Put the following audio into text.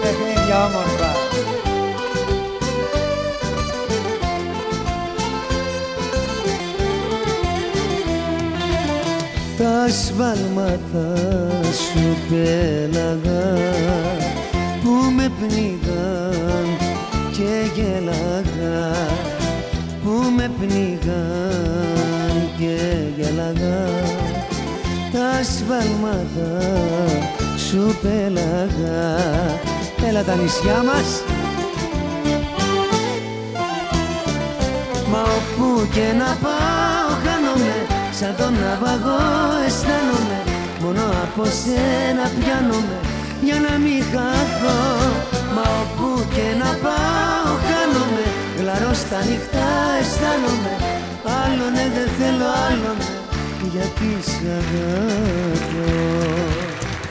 παιχνίδια όμορφα. Τα σφάλματα σου πέλαγα που με πνίγαν και γέλαγα. Που με πνίγαν και γέλαγα. Τα σφάλματα σου πέλαγα. Έλα τα νησιά μας. Μα όπου και να πάω χάνομαι Σαν τον ναυαγό αισθάνομαι. Μόνο από σένα πιάνομαι Για να μην χαθώ. Μα όπου και να πάω χάνομαι Γλαρώ στα νυχτά αισθάνομαι. Άλλον δεν θέλω άλλον Γιατί σ' αγαπώ